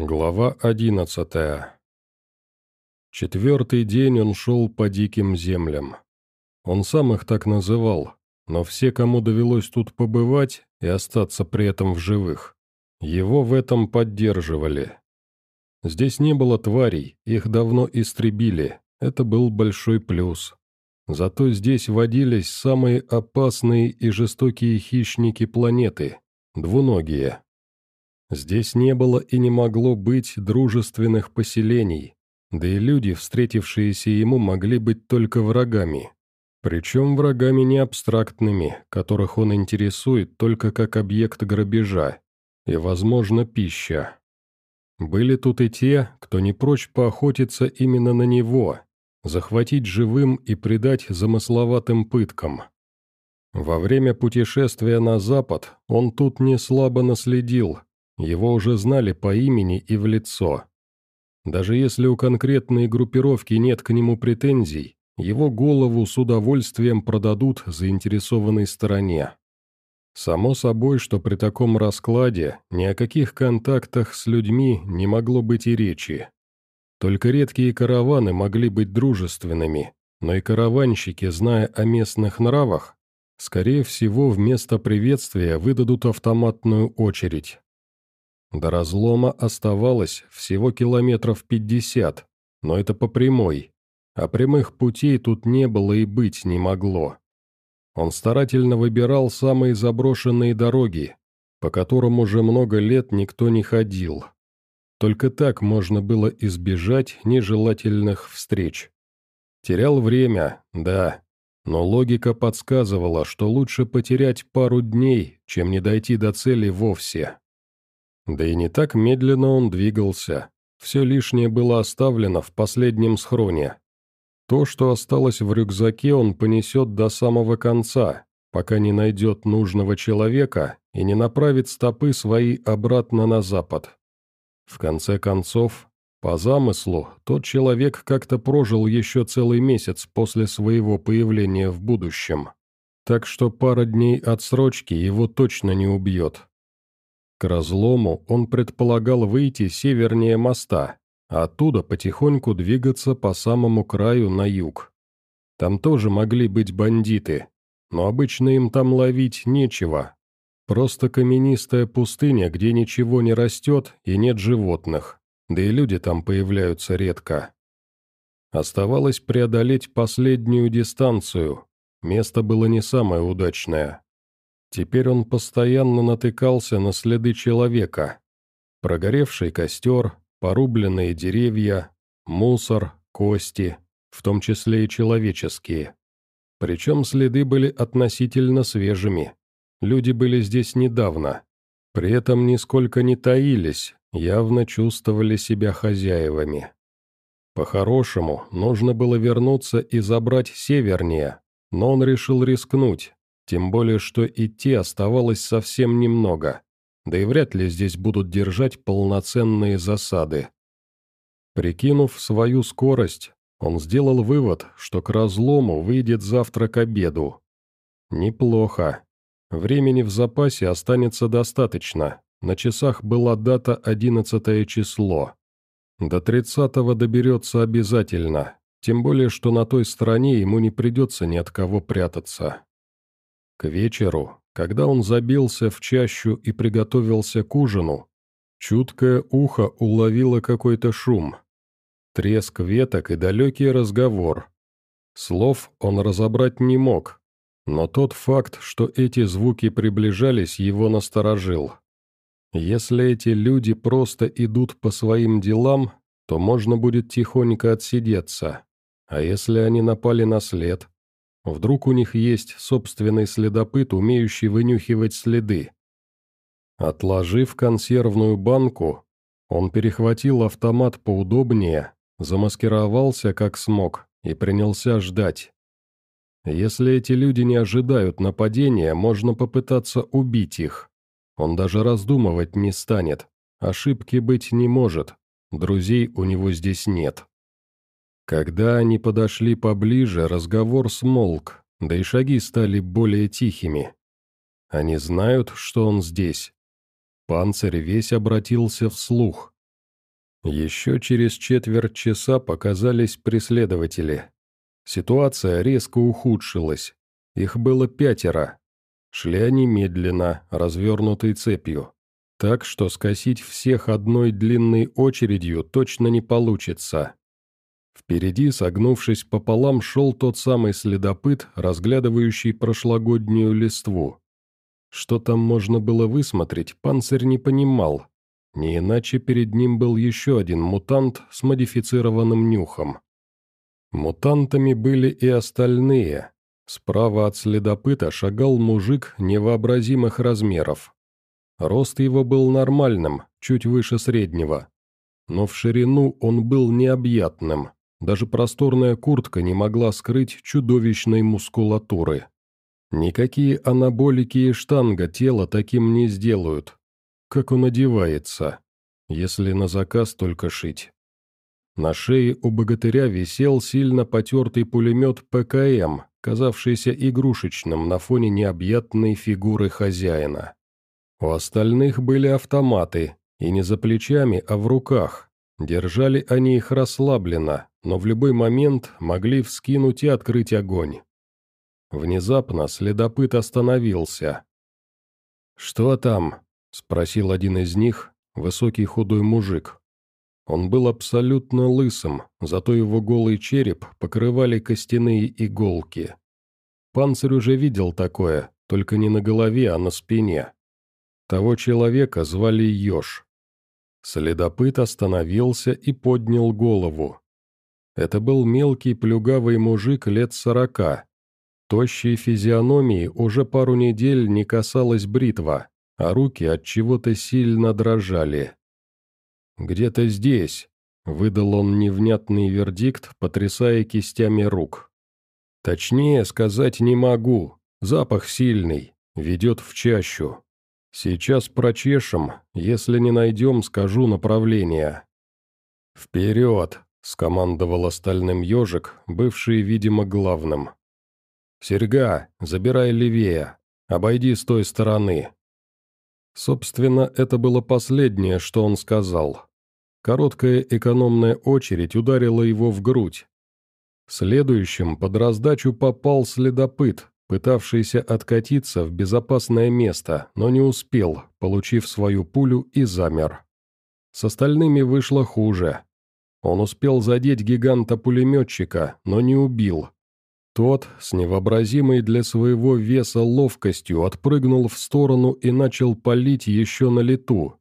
Глава одиннадцатая Четвертый день он шел по диким землям. Он сам их так называл, но все, кому довелось тут побывать и остаться при этом в живых, его в этом поддерживали. Здесь не было тварей, их давно истребили, это был большой плюс. Зато здесь водились самые опасные и жестокие хищники планеты – двуногие. Здесь не было и не могло быть дружественных поселений, да и люди, встретившиеся ему, могли быть только врагами. Причем врагами не абстрактными, которых он интересует только как объект грабежа и, возможно, пища. Были тут и те, кто не прочь поохотиться именно на него, захватить живым и предать замысловатым пыткам. Во время путешествия на запад он тут не слабо наследил, его уже знали по имени и в лицо. Даже если у конкретной группировки нет к нему претензий, его голову с удовольствием продадут заинтересованной стороне. Само собой, что при таком раскладе ни о каких контактах с людьми не могло быть и речи. Только редкие караваны могли быть дружественными, но и караванщики, зная о местных нравах, скорее всего, вместо приветствия выдадут автоматную очередь. До разлома оставалось всего километров пятьдесят, но это по прямой, а прямых путей тут не было и быть не могло. Он старательно выбирал самые заброшенные дороги, по которым уже много лет никто не ходил. Только так можно было избежать нежелательных встреч. Терял время, да, но логика подсказывала, что лучше потерять пару дней, чем не дойти до цели вовсе. Да и не так медленно он двигался. Все лишнее было оставлено в последнем схроне. То, что осталось в рюкзаке, он понесет до самого конца, пока не найдет нужного человека и не направит стопы свои обратно на запад. В конце концов, по замыслу, тот человек как-то прожил еще целый месяц после своего появления в будущем. Так что пара дней отсрочки его точно не убьет. К разлому он предполагал выйти севернее моста, а оттуда потихоньку двигаться по самому краю на юг. Там тоже могли быть бандиты, но обычно им там ловить нечего. Просто каменистая пустыня, где ничего не растет и нет животных, да и люди там появляются редко. Оставалось преодолеть последнюю дистанцию, место было не самое удачное. Теперь он постоянно натыкался на следы человека. Прогоревший костер, порубленные деревья, мусор, кости, в том числе и человеческие. Причем следы были относительно свежими. Люди были здесь недавно. При этом нисколько не таились, явно чувствовали себя хозяевами. По-хорошему, нужно было вернуться и забрать севернее, но он решил рискнуть, тем более, что идти оставалось совсем немного, да и вряд ли здесь будут держать полноценные засады. Прикинув свою скорость, он сделал вывод, что к разлому выйдет завтра к обеду. Неплохо. Времени в запасе останется достаточно. На часах была дата 11 число. До 30-го доберется обязательно, тем более, что на той стороне ему не придется ни от кого прятаться. К вечеру, когда он забился в чащу и приготовился к ужину, чуткое ухо уловило какой-то шум. Треск веток и далекий разговор. Слов он разобрать не мог, но тот факт, что эти звуки приближались, его насторожил. Если эти люди просто идут по своим делам, то можно будет тихонько отсидеться. А если они напали на след, Вдруг у них есть собственный следопыт, умеющий вынюхивать следы. Отложив консервную банку, он перехватил автомат поудобнее, замаскировался как смог и принялся ждать. Если эти люди не ожидают нападения, можно попытаться убить их. Он даже раздумывать не станет. Ошибки быть не может. Друзей у него здесь нет. Когда они подошли поближе, разговор смолк, да и шаги стали более тихими. Они знают, что он здесь. Панцирь весь обратился вслух. Еще через четверть часа показались преследователи. Ситуация резко ухудшилась. Их было пятеро. Шли они медленно, развернутой цепью. Так что скосить всех одной длинной очередью точно не получится. Впереди, согнувшись пополам, шел тот самый следопыт, разглядывающий прошлогоднюю листву. Что там можно было высмотреть, панцирь не понимал. Не иначе перед ним был еще один мутант с модифицированным нюхом. Мутантами были и остальные. Справа от следопыта шагал мужик невообразимых размеров. Рост его был нормальным, чуть выше среднего. Но в ширину он был необъятным. Даже просторная куртка не могла скрыть чудовищной мускулатуры. Никакие анаболики и штанга тело таким не сделают. Как он одевается, если на заказ только шить. На шее у богатыря висел сильно потертый пулемет ПКМ, казавшийся игрушечным на фоне необъятной фигуры хозяина. У остальных были автоматы, и не за плечами, а в руках. Держали они их расслабленно, но в любой момент могли вскинуть и открыть огонь. Внезапно следопыт остановился. «Что там?» — спросил один из них, высокий худой мужик. Он был абсолютно лысым, зато его голый череп покрывали костяные иголки. Панцирь уже видел такое, только не на голове, а на спине. Того человека звали Ёж. Следопыт остановился и поднял голову. Это был мелкий плюгавый мужик лет сорока, Тощей физиономии уже пару недель не касалась бритва, а руки от чего-то сильно дрожали. «Где-то здесь», — выдал он невнятный вердикт, потрясая кистями рук. «Точнее сказать не могу. Запах сильный, ведет в чащу. Сейчас прочешем, если не найдем, скажу направление». «Вперед!» — скомандовал остальным ежик, бывший, видимо, главным. «Серьга, забирай левее, обойди с той стороны». Собственно, это было последнее, что он сказал. Короткая экономная очередь ударила его в грудь. Следующим под раздачу попал следопыт, пытавшийся откатиться в безопасное место, но не успел, получив свою пулю и замер. С остальными вышло хуже. Он успел задеть гиганта-пулеметчика, но не убил, тот, с невообразимой для своего веса ловкостью, отпрыгнул в сторону и начал палить еще на лету.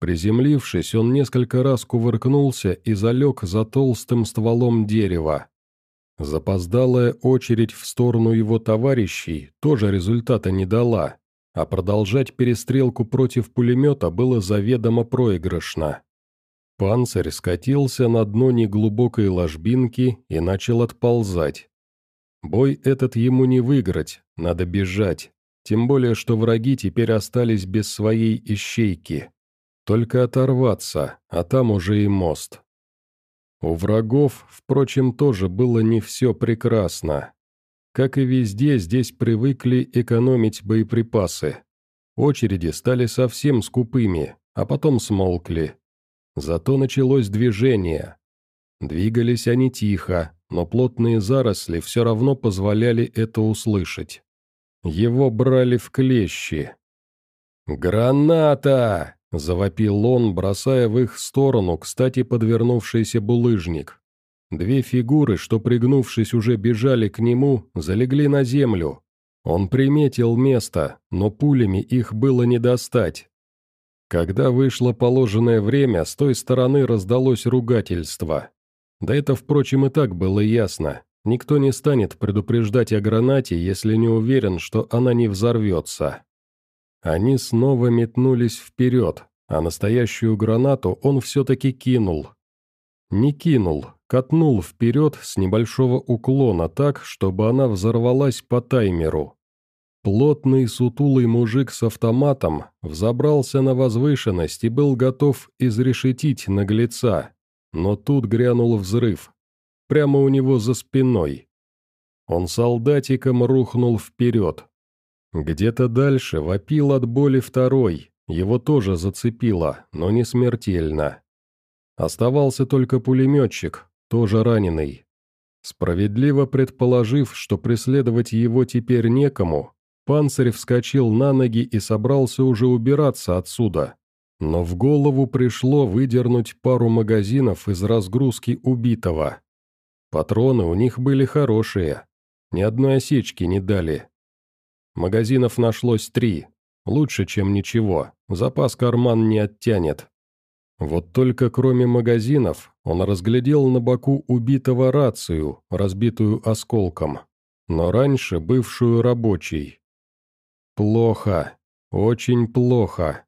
Приземлившись, он несколько раз кувыркнулся и залег за толстым стволом дерева. Запоздалая очередь в сторону его товарищей тоже результата не дала, а продолжать перестрелку против пулемета было заведомо проигрышно. Панцирь скатился на дно неглубокой ложбинки и начал отползать. Бой этот ему не выиграть, надо бежать. Тем более, что враги теперь остались без своей ищейки. Только оторваться, а там уже и мост. У врагов, впрочем, тоже было не все прекрасно. Как и везде, здесь привыкли экономить боеприпасы. Очереди стали совсем скупыми, а потом смолкли. Зато началось движение. Двигались они тихо, но плотные заросли все равно позволяли это услышать. Его брали в клещи. «Граната!» – завопил он, бросая в их сторону, кстати, подвернувшийся булыжник. Две фигуры, что пригнувшись уже бежали к нему, залегли на землю. Он приметил место, но пулями их было не достать. Когда вышло положенное время, с той стороны раздалось ругательство. Да это, впрочем, и так было ясно. Никто не станет предупреждать о гранате, если не уверен, что она не взорвется. Они снова метнулись вперед, а настоящую гранату он все-таки кинул. Не кинул, катнул вперед с небольшого уклона так, чтобы она взорвалась по таймеру. Плотный сутулый мужик с автоматом взобрался на возвышенность и был готов изрешетить наглеца, но тут грянул взрыв. Прямо у него за спиной. Он солдатиком рухнул вперед. Где-то дальше вопил от боли второй, его тоже зацепило, но не смертельно. Оставался только пулеметчик, тоже раненый. Справедливо предположив, что преследовать его теперь некому, Панцирь вскочил на ноги и собрался уже убираться отсюда. Но в голову пришло выдернуть пару магазинов из разгрузки убитого. Патроны у них были хорошие, ни одной осечки не дали. Магазинов нашлось три, лучше, чем ничего, запас карман не оттянет. Вот только кроме магазинов, он разглядел на боку убитого рацию, разбитую осколком, но раньше бывшую рабочей. Плохо, очень плохо.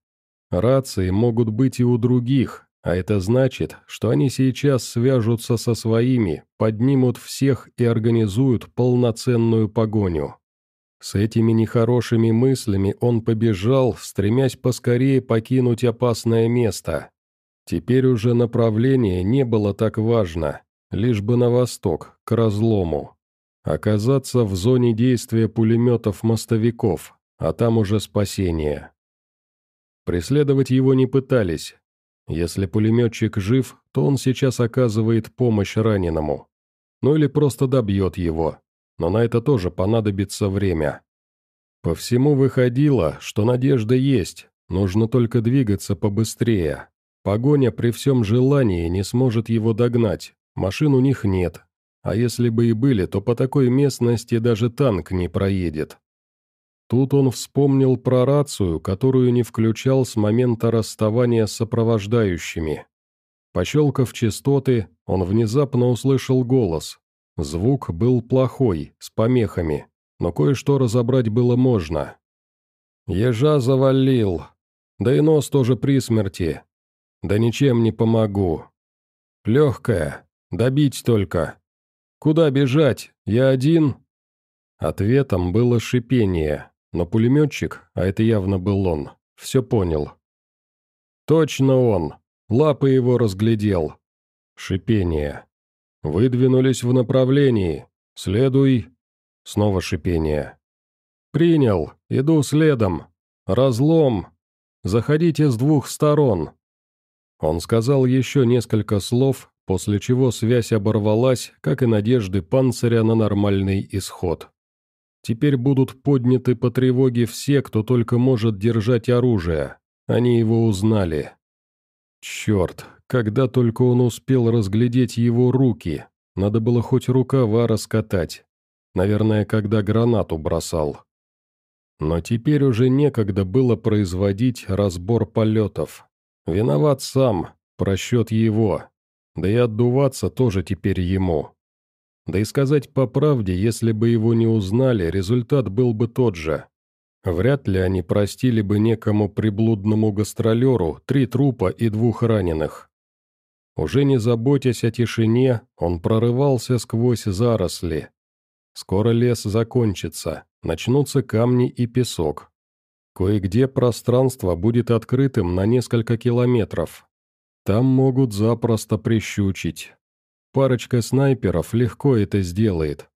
Рации могут быть и у других, а это значит, что они сейчас свяжутся со своими, поднимут всех и организуют полноценную погоню. С этими нехорошими мыслями он побежал, стремясь поскорее покинуть опасное место. Теперь уже направление не было так важно, лишь бы на восток, к разлому. Оказаться в зоне действия пулеметов-мостовиков, а там уже спасение. Преследовать его не пытались. Если пулеметчик жив, то он сейчас оказывает помощь раненому. Ну или просто добьет его, но на это тоже понадобится время. По всему выходило, что надежда есть, нужно только двигаться побыстрее. Погоня при всем желании не сможет его догнать, машин у них нет, а если бы и были, то по такой местности даже танк не проедет. Тут он вспомнил про рацию, которую не включал с момента расставания с сопровождающими. Пощелкав частоты, он внезапно услышал голос. Звук был плохой, с помехами, но кое-что разобрать было можно. «Ежа завалил. Да и нос тоже при смерти. Да ничем не помогу. Легкая. Добить только. Куда бежать? Я один?» Ответом было шипение, но пулеметчик, а это явно был он, все понял. «Точно он! Лапы его разглядел!» Шипение. «Выдвинулись в направлении. Следуй!» Снова шипение. «Принял. Иду следом. Разлом. Заходите с двух сторон». Он сказал еще несколько слов, после чего связь оборвалась, как и надежды панциря на нормальный исход. Теперь будут подняты по тревоге все, кто только может держать оружие. Они его узнали. Черт, когда только он успел разглядеть его руки. Надо было хоть рукава раскатать. Наверное, когда гранату бросал. Но теперь уже некогда было производить разбор полетов. Виноват сам, просчет его. Да и отдуваться тоже теперь ему. Да и сказать по правде, если бы его не узнали, результат был бы тот же. Вряд ли они простили бы некому приблудному гастролеру три трупа и двух раненых. Уже не заботясь о тишине, он прорывался сквозь заросли. Скоро лес закончится, начнутся камни и песок. Кое-где пространство будет открытым на несколько километров. Там могут запросто прищучить. Парочка снайперов легко это сделает.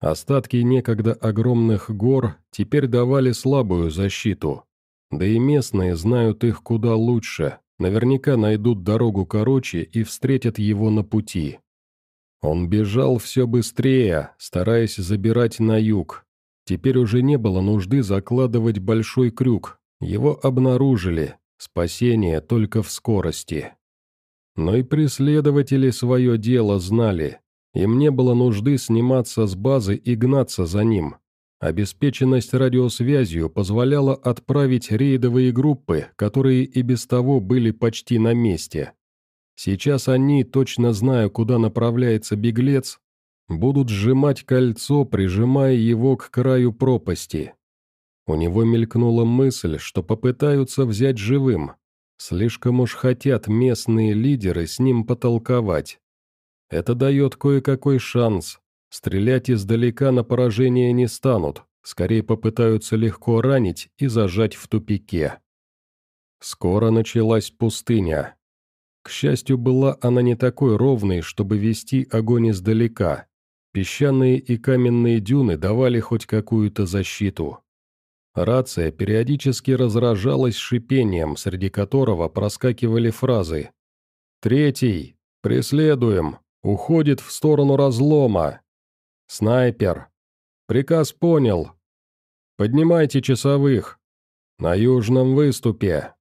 Остатки некогда огромных гор теперь давали слабую защиту. Да и местные знают их куда лучше, наверняка найдут дорогу короче и встретят его на пути. Он бежал все быстрее, стараясь забирать на юг. Теперь уже не было нужды закладывать большой крюк, его обнаружили, спасение только в скорости. Но и преследователи свое дело знали. Им не было нужды сниматься с базы и гнаться за ним. Обеспеченность радиосвязью позволяла отправить рейдовые группы, которые и без того были почти на месте. Сейчас они, точно зная, куда направляется беглец, будут сжимать кольцо, прижимая его к краю пропасти. У него мелькнула мысль, что попытаются взять живым, Слишком уж хотят местные лидеры с ним потолковать. Это дает кое-какой шанс. Стрелять издалека на поражение не станут, скорее попытаются легко ранить и зажать в тупике. Скоро началась пустыня. К счастью, была она не такой ровной, чтобы вести огонь издалека. Песчаные и каменные дюны давали хоть какую-то защиту. Рация периодически разражалась шипением, среди которого проскакивали фразы. Третий. Преследуем. Уходит в сторону разлома. Снайпер. Приказ понял. Поднимайте часовых. На южном выступе.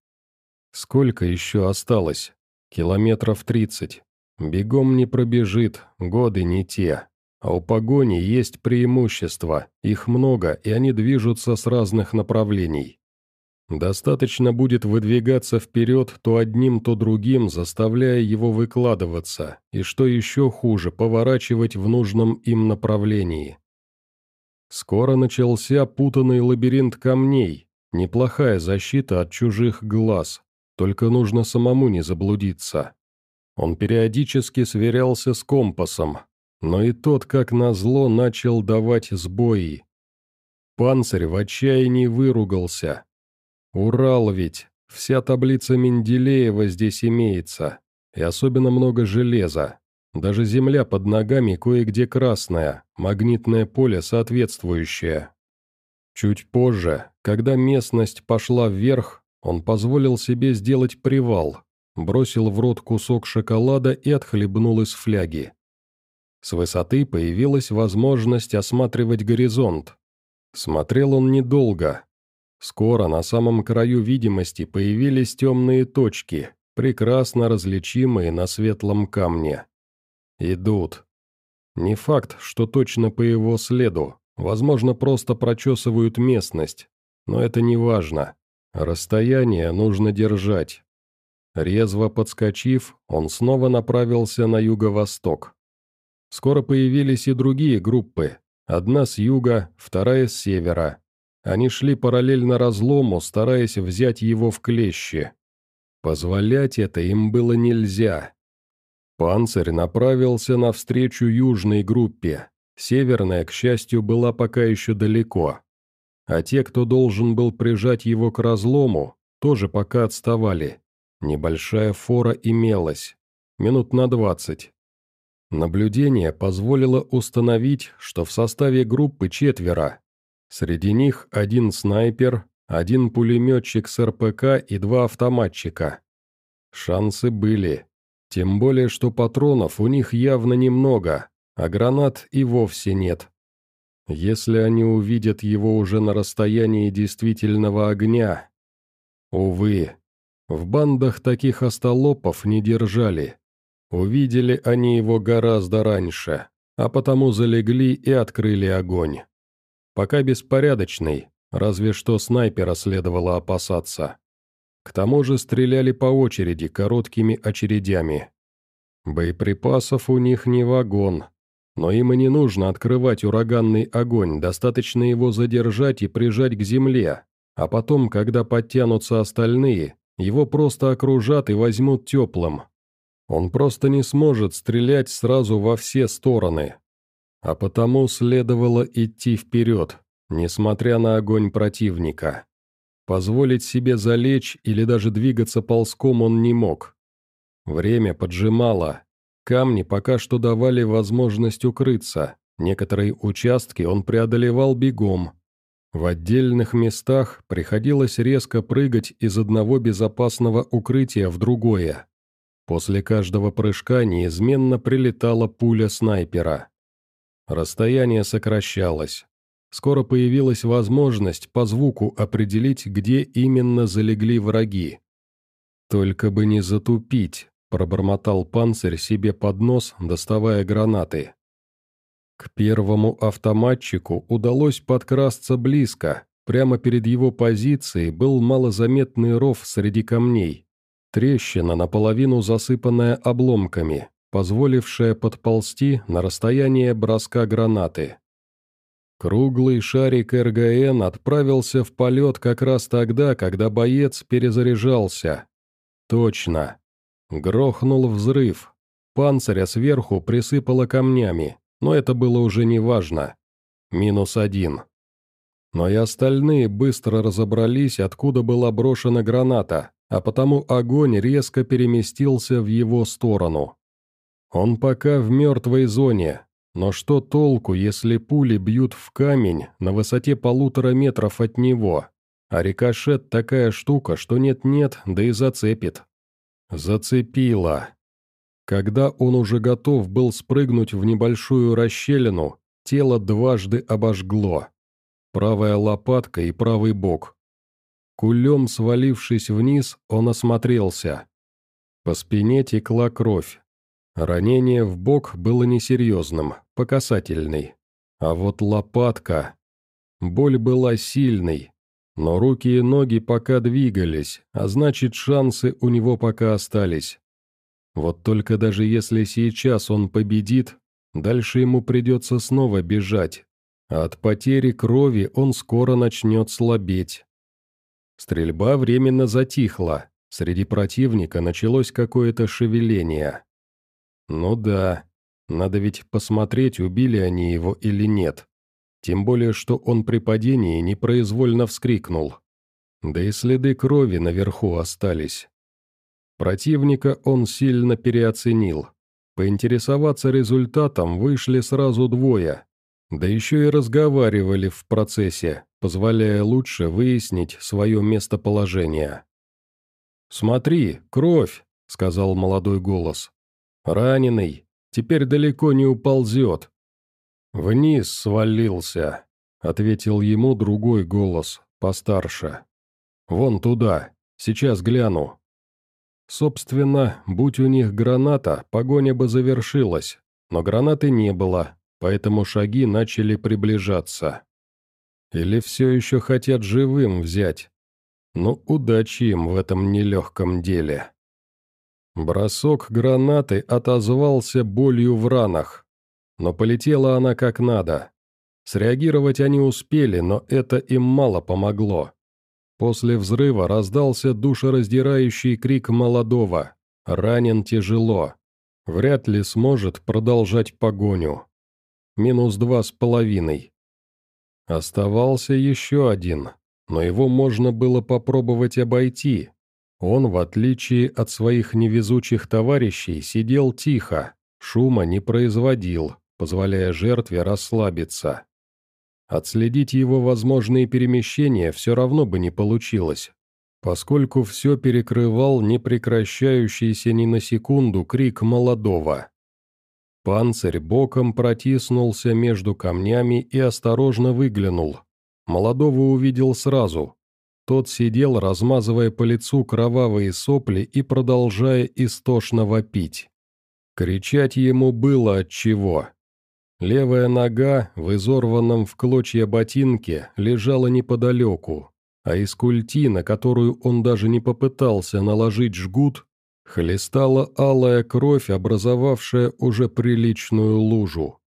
Сколько еще осталось? Километров тридцать. Бегом не пробежит, годы не те. А у погони есть преимущества, их много, и они движутся с разных направлений. Достаточно будет выдвигаться вперед то одним, то другим, заставляя его выкладываться, и что еще хуже, поворачивать в нужном им направлении. Скоро начался путанный лабиринт камней, неплохая защита от чужих глаз, только нужно самому не заблудиться. Он периодически сверялся с компасом, но и тот, как назло, начал давать сбои. Панцирь в отчаянии выругался. «Урал ведь, вся таблица Менделеева здесь имеется, и особенно много железа. Даже земля под ногами кое-где красная, магнитное поле соответствующее». Чуть позже, когда местность пошла вверх, он позволил себе сделать привал, бросил в рот кусок шоколада и отхлебнул из фляги. С высоты появилась возможность осматривать горизонт. Смотрел он недолго. Скоро на самом краю видимости появились темные точки, прекрасно различимые на светлом камне. Идут. Не факт, что точно по его следу, возможно, просто прочесывают местность, но это не важно. Расстояние нужно держать. Резво подскочив, он снова направился на юго-восток. Скоро появились и другие группы. Одна с юга, вторая с севера. Они шли параллельно разлому, стараясь взять его в клещи. Позволять это им было нельзя. Панцирь направился навстречу южной группе. Северная, к счастью, была пока еще далеко. А те, кто должен был прижать его к разлому, тоже пока отставали. Небольшая фора имелась. Минут на двадцать. Наблюдение позволило установить, что в составе группы четверо. Среди них один снайпер, один пулеметчик с РПК и два автоматчика. Шансы были. Тем более, что патронов у них явно немного, а гранат и вовсе нет. Если они увидят его уже на расстоянии действительного огня... Увы, в бандах таких остолопов не держали. Увидели они его гораздо раньше, а потому залегли и открыли огонь. Пока беспорядочный, разве что снайпера следовало опасаться. К тому же стреляли по очереди короткими очередями. Боеприпасов у них не вагон, но им и не нужно открывать ураганный огонь, достаточно его задержать и прижать к земле, а потом, когда подтянутся остальные, его просто окружат и возьмут теплым, он просто не сможет стрелять сразу во все стороны. А потому следовало идти вперед, несмотря на огонь противника. Позволить себе залечь или даже двигаться ползком он не мог. Время поджимало. Камни пока что давали возможность укрыться. Некоторые участки он преодолевал бегом. В отдельных местах приходилось резко прыгать из одного безопасного укрытия в другое. После каждого прыжка неизменно прилетала пуля снайпера. Расстояние сокращалось. Скоро появилась возможность по звуку определить, где именно залегли враги. «Только бы не затупить», — пробормотал панцирь себе под нос, доставая гранаты. К первому автоматчику удалось подкрасться близко. Прямо перед его позицией был малозаметный ров среди камней. Трещина, наполовину засыпанная обломками, позволившая подползти на расстояние броска гранаты. Круглый шарик РГН отправился в полет как раз тогда, когда боец перезаряжался. Точно. Грохнул взрыв. Панциря сверху присыпало камнями, но это было уже не важно. Минус один. Но и остальные быстро разобрались, откуда была брошена граната, а потому огонь резко переместился в его сторону. Он пока в мертвой зоне, но что толку, если пули бьют в камень на высоте полутора метров от него, а рикошет такая штука, что нет-нет, да и зацепит. Зацепило. Когда он уже готов был спрыгнуть в небольшую расщелину, тело дважды обожгло. Правая лопатка и правый бок. Кулем свалившись вниз, он осмотрелся. По спине текла кровь. Ранение в бок было несерьезным, по касательной. А вот лопатка... Боль была сильной, но руки и ноги пока двигались, а значит шансы у него пока остались. Вот только даже если сейчас он победит, дальше ему придется снова бежать, а от потери крови он скоро начнет слабеть. Стрельба временно затихла, среди противника началось какое-то шевеление. Ну да, надо ведь посмотреть, убили они его или нет. Тем более, что он при падении непроизвольно вскрикнул. Да и следы крови наверху остались. Противника он сильно переоценил. Поинтересоваться результатом вышли сразу двое. Да еще и разговаривали в процессе, позволяя лучше выяснить свое местоположение. «Смотри, кровь!» — сказал молодой голос. «Раненый, теперь далеко не уползет». «Вниз свалился», — ответил ему другой голос, постарше. «Вон туда, сейчас гляну». Собственно, будь у них граната, погоня бы завершилась, но гранаты не было, поэтому шаги начали приближаться. Или все еще хотят живым взять? Ну, удачи им в этом нелегком деле. Бросок гранаты отозвался болью в ранах, но полетела она как надо. Среагировать они успели, но это им мало помогло. После взрыва раздался душераздирающий крик молодого. Ранен тяжело. Вряд ли сможет продолжать погоню. Минус два с половиной. Оставался еще один, но его можно было попробовать обойти. Он, в отличие от своих невезучих товарищей, сидел тихо, шума не производил, позволяя жертве расслабиться. Отследить его возможные перемещения все равно бы не получилось, поскольку все перекрывал непрекращающийся ни на секунду крик молодого. Панцирь боком протиснулся между камнями и осторожно выглянул. Молодого увидел сразу. Тот сидел, размазывая по лицу кровавые сопли и продолжая истошно вопить. Кричать ему было от чего. Левая нога в изорванном в клочья ботинке лежала неподалеку, а из культи, на которую он даже не попытался наложить жгут, хлестала алая кровь, образовавшая уже приличную лужу.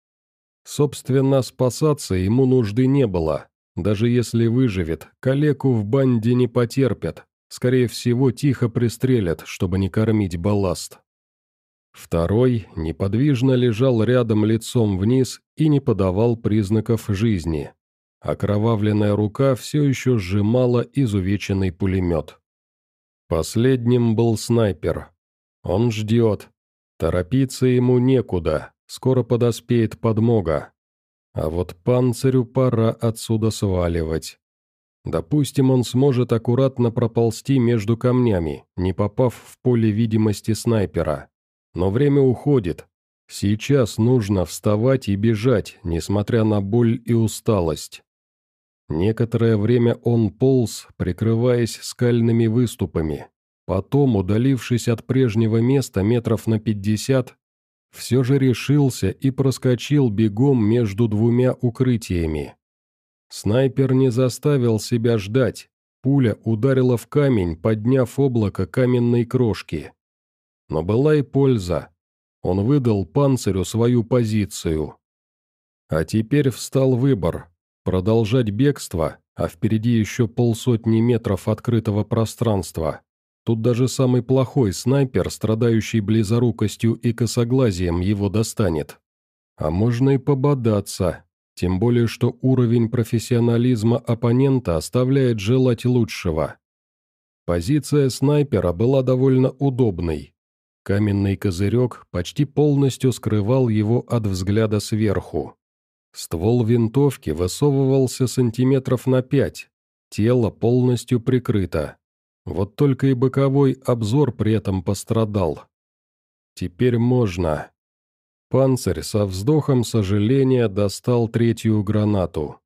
Собственно, спасаться ему нужды не было. Даже если выживет, калеку в банде не потерпят. Скорее всего, тихо пристрелят, чтобы не кормить балласт. Второй неподвижно лежал рядом лицом вниз и не подавал признаков жизни. Окровавленная рука все еще сжимала изувеченный пулемет. Последним был снайпер. Он ждет. Торопиться ему некуда, скоро подоспеет подмога. А вот панцирю пора отсюда сваливать. Допустим, он сможет аккуратно проползти между камнями, не попав в поле видимости снайпера. Но время уходит. Сейчас нужно вставать и бежать, несмотря на боль и усталость. Некоторое время он полз, прикрываясь скальными выступами. Потом, удалившись от прежнего места метров на пятьдесят, все же решился и проскочил бегом между двумя укрытиями. Снайпер не заставил себя ждать. Пуля ударила в камень, подняв облако каменной крошки. Но была и польза. Он выдал панцирю свою позицию. А теперь встал выбор – продолжать бегство, а впереди еще полсотни метров открытого пространства. Тут даже самый плохой снайпер, страдающий близорукостью и косоглазием, его достанет. А можно и пободаться, тем более что уровень профессионализма оппонента оставляет желать лучшего. Позиция снайпера была довольно удобной. Каменный козырек почти полностью скрывал его от взгляда сверху. Ствол винтовки высовывался сантиметров на пять, тело полностью прикрыто. Вот только и боковой обзор при этом пострадал. теперь можно. Панцирь со вздохом сожаления достал третью гранату.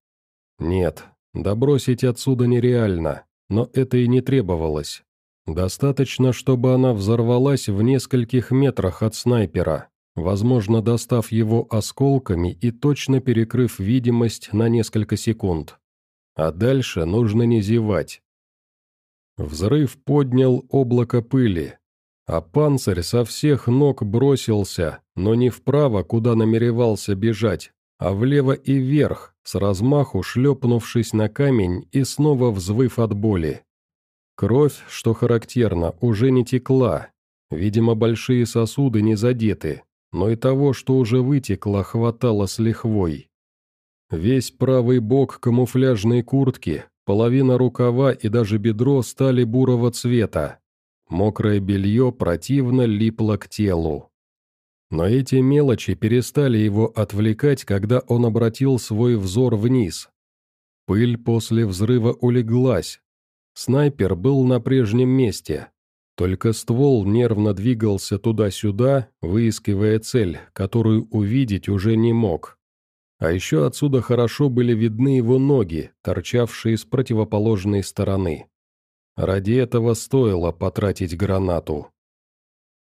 Нет, добросить отсюда нереально, но это и не требовалось. Достаточно, чтобы она взорвалась в нескольких метрах от снайпера, возможно, достав его осколками и точно перекрыв видимость на несколько секунд. А дальше нужно не зевать. Взрыв поднял облако пыли, а панцирь со всех ног бросился, но не вправо, куда намеревался бежать, а влево и вверх, с размаху шлепнувшись на камень и снова взвыв от боли. Кровь, что характерно, уже не текла. Видимо, большие сосуды не задеты, но и того, что уже вытекло, хватало с лихвой. Весь правый бок камуфляжной куртки, половина рукава и даже бедро стали бурого цвета. Мокрое белье противно липло к телу. Но эти мелочи перестали его отвлекать, когда он обратил свой взор вниз. Пыль после взрыва улеглась. Снайпер был на прежнем месте. Только ствол нервно двигался туда-сюда, выискивая цель, которую увидеть уже не мог. А еще отсюда хорошо были видны его ноги, торчавшие с противоположной стороны. Ради этого стоило потратить гранату.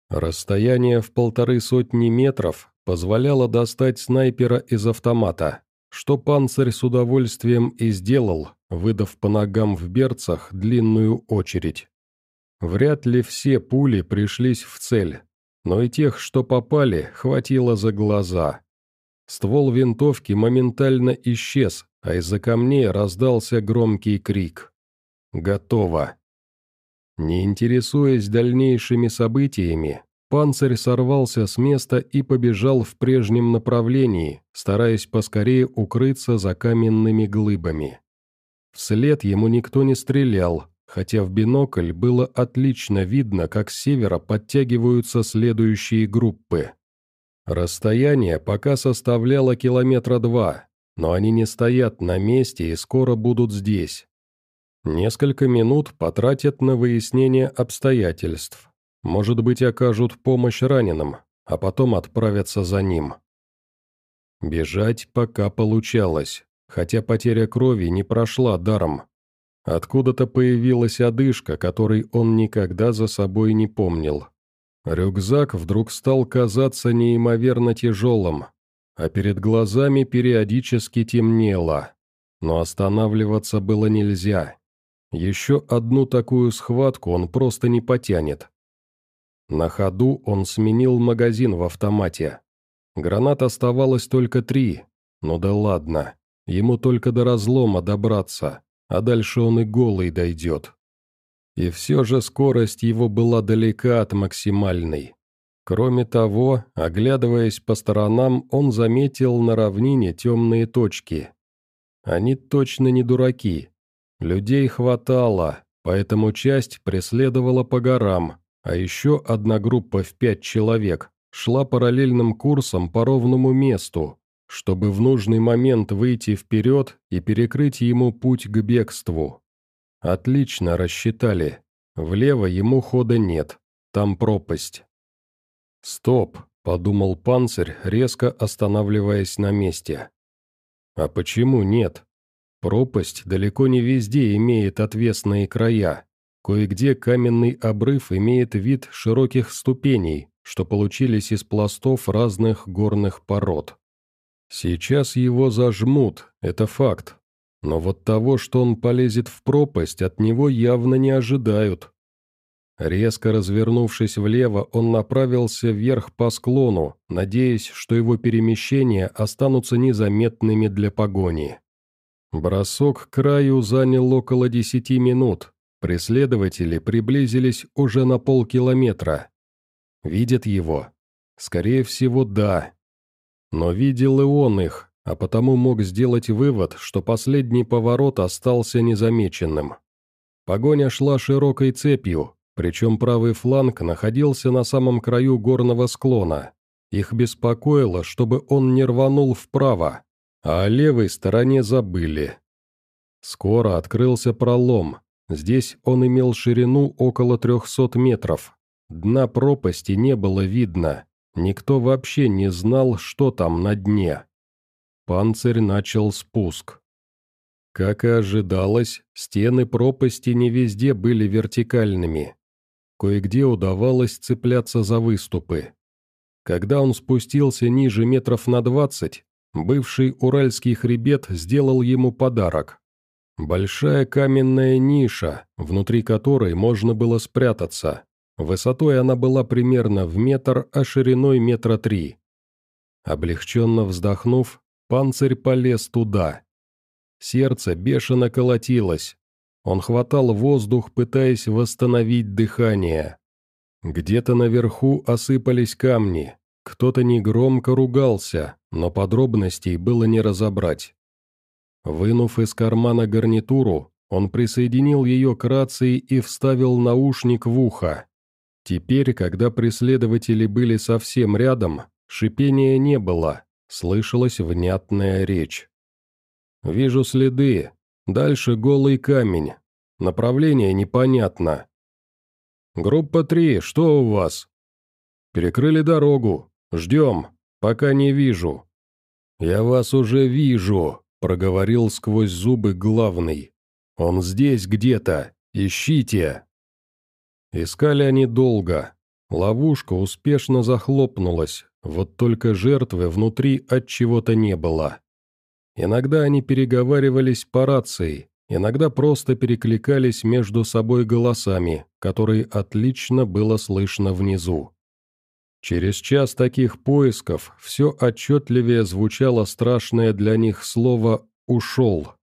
Расстояние в полторы сотни метров позволяло достать снайпера из автомата, что панцирь с удовольствием и сделал, выдав по ногам в берцах длинную очередь. Вряд ли все пули пришлись в цель, но и тех, что попали, хватило за глаза. Ствол винтовки моментально исчез, а из-за камней раздался громкий крик. «Готово!» Не интересуясь дальнейшими событиями, панцирь сорвался с места и побежал в прежнем направлении, стараясь поскорее укрыться за каменными глыбами. Вслед ему никто не стрелял, хотя в бинокль было отлично видно, как с севера подтягиваются следующие группы. Расстояние пока составляло километра два, но они не стоят на месте и скоро будут здесь. Несколько минут потратят на выяснение обстоятельств. Может быть, окажут помощь раненым, а потом отправятся за ним. Бежать пока получалось, хотя потеря крови не прошла даром. Откуда-то появилась одышка, которой он никогда за собой не помнил. Рюкзак вдруг стал казаться неимоверно тяжелым, а перед глазами периодически темнело. Но останавливаться было нельзя. Еще одну такую схватку он просто не потянет. На ходу он сменил магазин в автомате. Гранат оставалось только три. Ну да ладно, ему только до разлома добраться, а дальше он и голый дойдет. И все же скорость его была далека от максимальной. Кроме того, оглядываясь по сторонам, он заметил на равнине темные точки. Они точно не дураки, Людей хватало, поэтому часть преследовала по горам, а еще одна группа в пять человек шла параллельным курсом по ровному месту, чтобы в нужный момент выйти вперед и перекрыть ему путь к бегству. Отлично рассчитали. Влево ему хода нет, там пропасть. «Стоп», — подумал панцирь, резко останавливаясь на месте. «А почему нет? Пропасть далеко не везде имеет отвесные края. Кое-где каменный обрыв имеет вид широких ступеней, что получились из пластов разных горных пород. Сейчас его зажмут, это факт. Но вот того, что он полезет в пропасть, от него явно не ожидают. Резко развернувшись влево, он направился вверх по склону, надеясь, что его перемещения останутся незаметными для погони. Бросок к краю занял около десяти минут. Преследователи приблизились уже на полкилометра. Видят его? Скорее всего, да. Но видел и он их, а потому мог сделать вывод, что последний поворот остался незамеченным. Погоня шла широкой цепью, причем правый фланг находился на самом краю горного склона. Их беспокоило, чтобы он не рванул вправо, а о левой стороне забыли. Скоро открылся пролом, здесь он имел ширину около 300 метров, Дна пропасти не было видно, никто вообще не знал, что там на дне. Панцирь начал спуск. Как и ожидалось, стены пропасти не везде были вертикальными. Кое-где удавалось цепляться за выступы. Когда он спустился ниже метров на двадцать, бывший уральский хребет сделал ему подарок. Большая каменная ниша, внутри которой можно было спрятаться. Высотой она была примерно в метр, а шириной метра три. Облегченно вздохнув, панцирь полез туда. Сердце бешено колотилось. Он хватал воздух, пытаясь восстановить дыхание. Где-то наверху осыпались камни. Кто-то негромко ругался, но подробностей было не разобрать. Вынув из кармана гарнитуру, он присоединил ее к рации и вставил наушник в ухо. Теперь, когда преследователи были совсем рядом, шипения не было, слышалась внятная речь. «Вижу следы. Дальше голый камень. Направление непонятно. Группа 3, что у вас?» «Перекрыли дорогу. Ждем. Пока не вижу». «Я вас уже вижу», — проговорил сквозь зубы главный. «Он здесь где-то. Ищите». Искали они долго. Ловушка успешно захлопнулась, вот только жертвы внутри от чего-то не было. Иногда они переговаривались по рации, иногда просто перекликались между собой голосами, которые отлично было слышно внизу. Через час таких поисков все отчетливее звучало страшное для них слово «ушел».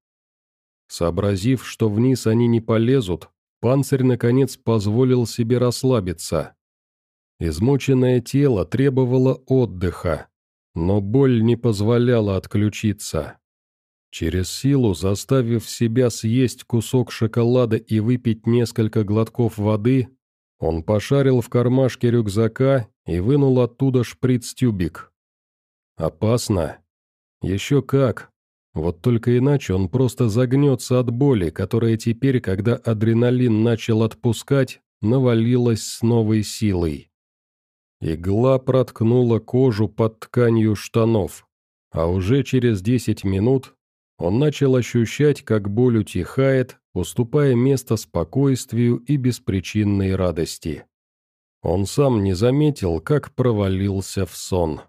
Сообразив, что вниз они не полезут, Панцирь, наконец, позволил себе расслабиться. Измученное тело требовало отдыха, но боль не позволяла отключиться. Через силу, заставив себя съесть кусок шоколада и выпить несколько глотков воды, он пошарил в кармашке рюкзака и вынул оттуда шприц-тюбик. Опасно? Еще как. Вот только иначе он просто загнется от боли, которая теперь, когда адреналин начал отпускать, навалилась с новой силой. Игла проткнула кожу под тканью штанов, а уже через десять минут он начал ощущать, как боль утихает, уступая место спокойствию и беспричинной радости. Он сам не заметил, как провалился в сон.